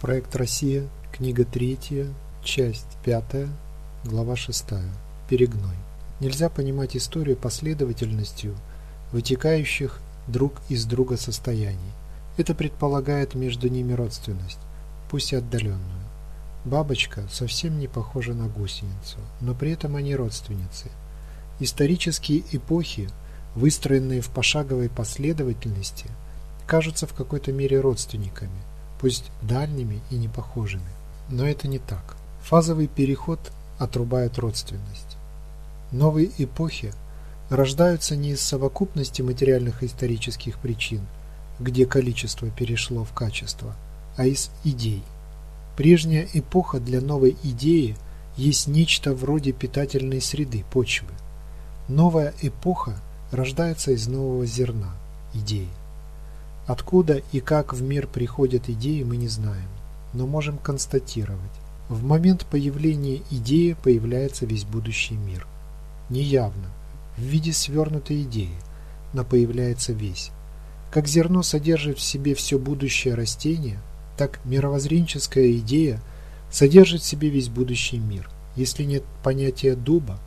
Проект «Россия», книга 3, часть 5, глава 6. Перегной. Нельзя понимать историю последовательностью вытекающих друг из друга состояний. Это предполагает между ними родственность, пусть и отдаленную. Бабочка совсем не похожа на гусеницу, но при этом они родственницы. Исторические эпохи, выстроенные в пошаговой последовательности, кажутся в какой-то мере родственниками – пусть дальними и непохожими. Но это не так. Фазовый переход отрубает родственность. Новые эпохи рождаются не из совокупности материальных и исторических причин, где количество перешло в качество, а из идей. Прежняя эпоха для новой идеи есть нечто вроде питательной среды, почвы. Новая эпоха рождается из нового зерна, идеи. Откуда и как в мир приходят идеи, мы не знаем, но можем констатировать. В момент появления идеи появляется весь будущий мир. Неявно, в виде свернутой идеи, но появляется весь. Как зерно содержит в себе все будущее растение, так мировоззренческая идея содержит в себе весь будущий мир. Если нет понятия дуба,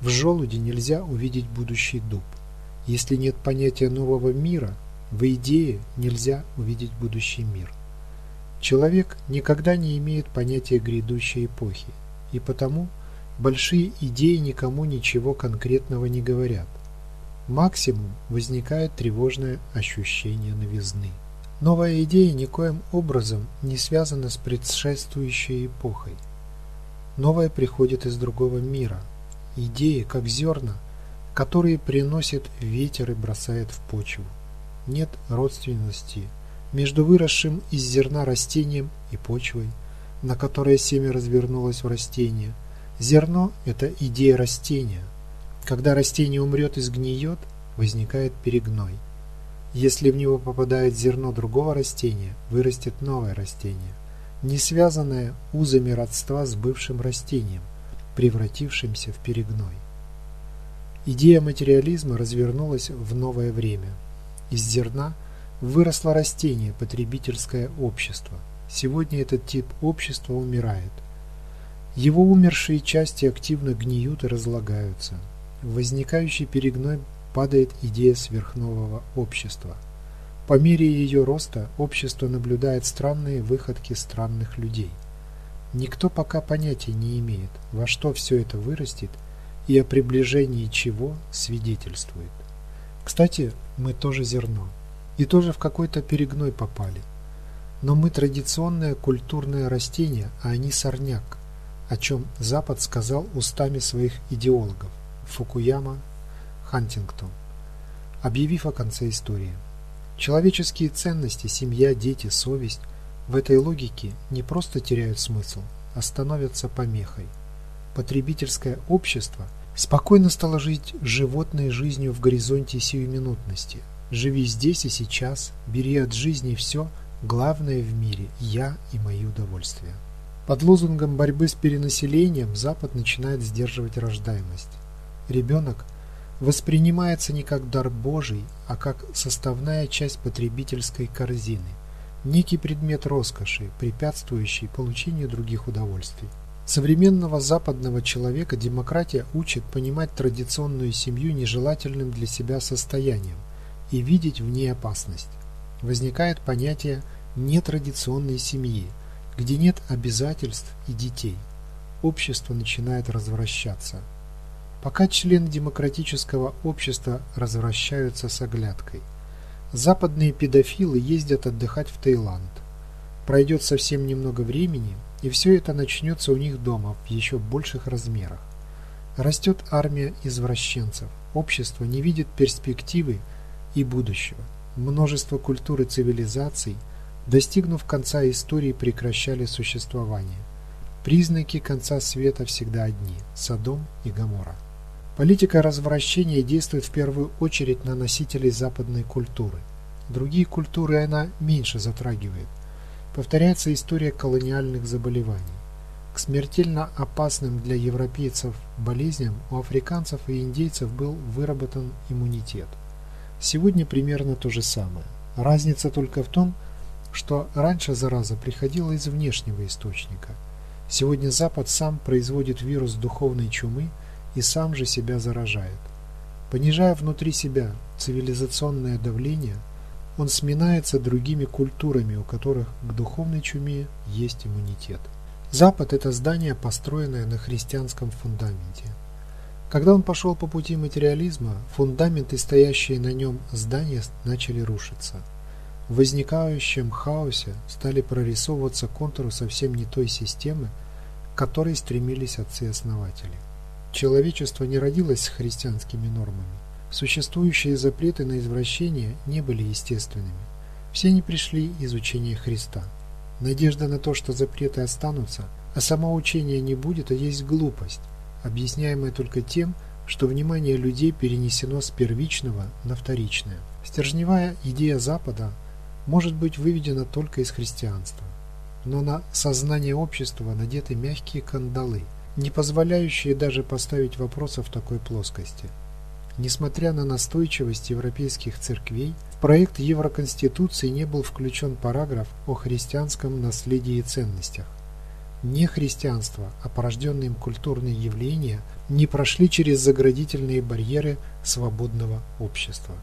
в желуде нельзя увидеть будущий дуб. Если нет понятия нового мира – в идее нельзя увидеть будущий мир. Человек никогда не имеет понятия грядущей эпохи, и потому большие идеи никому ничего конкретного не говорят. Максимум возникает тревожное ощущение новизны. Новая идея никоим образом не связана с предшествующей эпохой. Новое приходит из другого мира. Идеи, как зерна, которые приносит ветер и бросает в почву нет родственности между выросшим из зерна растением и почвой, на которой семя развернулось в растение. Зерно – это идея растения. Когда растение умрет и сгниет, возникает перегной. Если в него попадает зерно другого растения, вырастет новое растение, не связанное узами родства с бывшим растением, превратившимся в перегной. Идея материализма развернулась в новое время – из зерна выросло растение потребительское общество. Сегодня этот тип общества умирает. Его умершие части активно гниют и разлагаются. В возникающий перегной падает идея сверхнового общества. По мере ее роста общество наблюдает странные выходки странных людей. Никто пока понятия не имеет, во что все это вырастет и о приближении чего свидетельствует. Кстати, мы тоже зерно. И тоже в какой-то перегной попали. Но мы традиционное культурное растение, а они сорняк, о чем Запад сказал устами своих идеологов Фукуяма, Хантингтон, объявив о конце истории. Человеческие ценности, семья, дети, совесть в этой логике не просто теряют смысл, а становятся помехой. Потребительское общество – Спокойно стало жить животной жизнью в горизонте сиюминутности. Живи здесь и сейчас, бери от жизни все, главное в мире – я и мои удовольствия. Под лозунгом борьбы с перенаселением Запад начинает сдерживать рождаемость. Ребенок воспринимается не как дар Божий, а как составная часть потребительской корзины, некий предмет роскоши, препятствующий получению других удовольствий. Современного западного человека демократия учит понимать традиционную семью нежелательным для себя состоянием и видеть в ней опасность. Возникает понятие нетрадиционной семьи, где нет обязательств и детей. Общество начинает развращаться. Пока члены демократического общества развращаются с оглядкой. Западные педофилы ездят отдыхать в Таиланд. Пройдет совсем немного времени – и все это начнется у них дома в еще больших размерах. Растет армия извращенцев. Общество не видит перспективы и будущего. Множество культур и цивилизаций, достигнув конца истории, прекращали существование. Признаки конца света всегда одни – Содом и Гоморра. Политика развращения действует в первую очередь на носителей западной культуры. Другие культуры она меньше затрагивает повторяется история колониальных заболеваний. К смертельно опасным для европейцев болезням у африканцев и индейцев был выработан иммунитет. Сегодня примерно то же самое. Разница только в том, что раньше зараза приходила из внешнего источника. Сегодня Запад сам производит вирус духовной чумы и сам же себя заражает. Понижая внутри себя цивилизационное давление, он сминается другими культурами, у которых к духовной чуме есть иммунитет. Запад – это здание, построенное на христианском фундаменте. Когда он пошел по пути материализма, фундаменты, стоящие на нем здания, начали рушиться. В возникающем хаосе стали прорисовываться контуры совсем не той системы, к которой стремились отцы-основатели. Человечество не родилось с христианскими нормами. Существующие запреты на извращение не были естественными. Все они пришли из учения Христа. Надежда на то, что запреты останутся, а само учение не будет, а есть глупость, объясняемая только тем, что внимание людей перенесено с первичного на вторичное. Стержневая идея Запада может быть выведена только из христианства. Но на сознание общества надеты мягкие кандалы, не позволяющие даже поставить вопросы в такой плоскости – Несмотря на настойчивость европейских церквей, в проект Евроконституции не был включен параграф о христианском наследии и ценностях. Не христианство, а порожденные им культурные явления не прошли через заградительные барьеры свободного общества.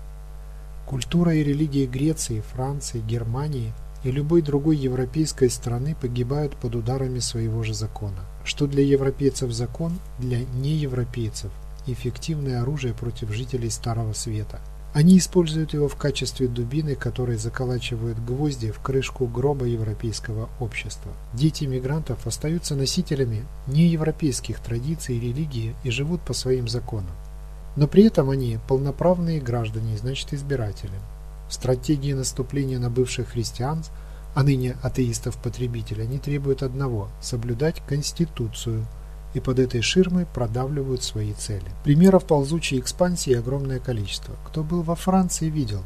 Культура и религия Греции, Франции, Германии и любой другой европейской страны погибают под ударами своего же закона. Что для европейцев закон, для неевропейцев эффективное оружие против жителей Старого Света. Они используют его в качестве дубины, которые заколачивают гвозди в крышку гроба европейского общества. Дети мигрантов остаются носителями неевропейских традиций и религии и живут по своим законам. Но при этом они полноправные граждане, значит избиратели. Стратегии наступления на бывших христиан, а ныне атеистов-потребителей, они требуют одного – соблюдать Конституцию – и под этой ширмой продавливают свои цели. Примеров ползучей экспансии огромное количество. Кто был во Франции, видел.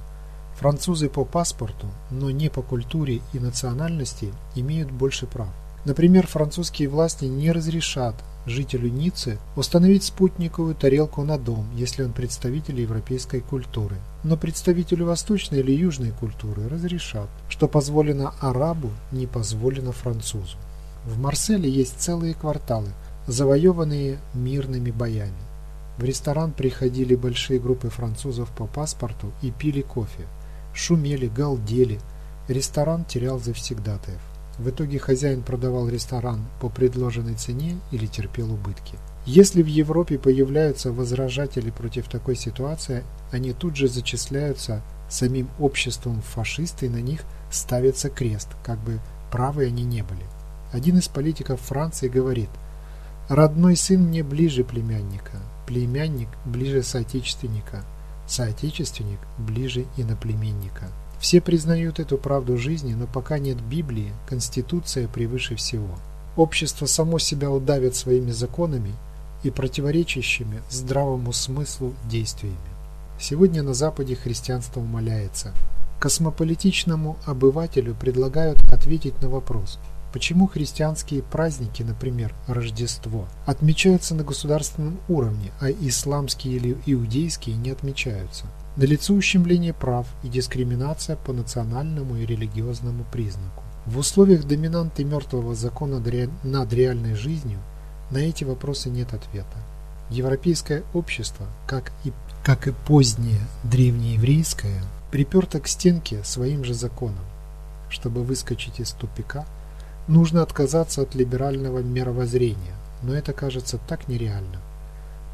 Французы по паспорту, но не по культуре и национальности, имеют больше прав. Например, французские власти не разрешат жителю Ниццы установить спутниковую тарелку на дом, если он представитель европейской культуры. Но представителю восточной или южной культуры разрешат, что позволено арабу, не позволено французу. В Марселе есть целые кварталы – завоеванные мирными боями. В ресторан приходили большие группы французов по паспорту и пили кофе. Шумели, галдели. Ресторан терял завсегдатаев. В итоге хозяин продавал ресторан по предложенной цене или терпел убытки. Если в Европе появляются возражатели против такой ситуации, они тут же зачисляются самим обществом фашисты и на них ставится крест, как бы правы они не были. Один из политиков Франции говорит – Родной сын мне ближе племянника, племянник ближе соотечественника, соотечественник ближе иноплеменника. Все признают эту правду жизни, но пока нет Библии, Конституция превыше всего. Общество само себя удавит своими законами и противоречащими здравому смыслу действиями. Сегодня на Западе христианство умоляется. Космополитичному обывателю предлагают ответить на вопрос – Почему христианские праздники, например, Рождество, отмечаются на государственном уровне, а исламские или иудейские не отмечаются? Налицо ущемление прав и дискриминация по национальному и религиозному признаку. В условиях доминанты мертвого закона над реальной жизнью на эти вопросы нет ответа. Европейское общество, как и, как и позднее древнееврейское, приперто к стенке своим же законом. Чтобы выскочить из тупика – Нужно отказаться от либерального мировоззрения, но это кажется так нереально.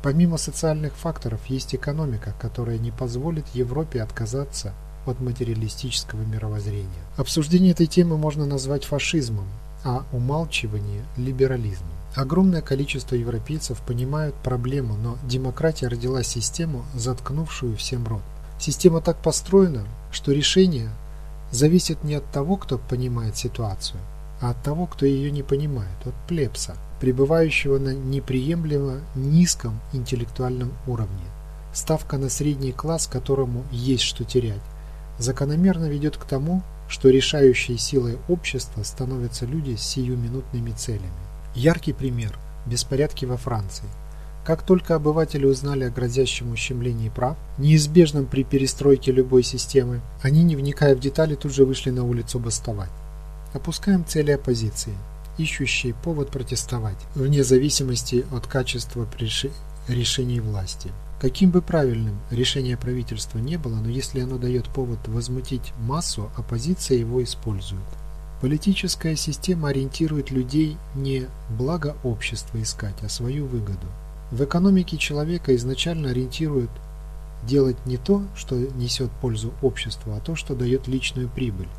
Помимо социальных факторов есть экономика, которая не позволит Европе отказаться от материалистического мировоззрения. Обсуждение этой темы можно назвать фашизмом, а умалчивание – либерализмом. Огромное количество европейцев понимают проблему, но демократия родила систему, заткнувшую всем рот. Система так построена, что решение зависит не от того, кто понимает ситуацию, а от того, кто ее не понимает, от плебса, пребывающего на неприемлемо низком интеллектуальном уровне. Ставка на средний класс, которому есть что терять, закономерно ведет к тому, что решающей силой общества становятся люди с сиюминутными целями. Яркий пример – беспорядки во Франции. Как только обыватели узнали о грозящем ущемлении прав, неизбежном при перестройке любой системы, они, не вникая в детали, тут же вышли на улицу бастовать. Опускаем цели оппозиции, ищущие повод протестовать, вне зависимости от качества решений власти. Каким бы правильным решение правительства не было, но если оно дает повод возмутить массу, оппозиция его использует. Политическая система ориентирует людей не благо общества искать, а свою выгоду. В экономике человека изначально ориентируют делать не то, что несет пользу обществу, а то, что дает личную прибыль.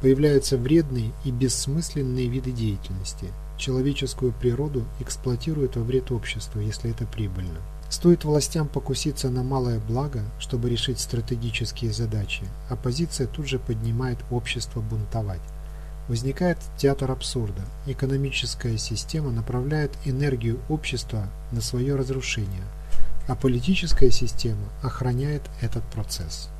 Появляются вредные и бессмысленные виды деятельности. Человеческую природу эксплуатируют во вред обществу, если это прибыльно. Стоит властям покуситься на малое благо, чтобы решить стратегические задачи, оппозиция тут же поднимает общество бунтовать. Возникает театр абсурда. Экономическая система направляет энергию общества на свое разрушение, а политическая система охраняет этот процесс.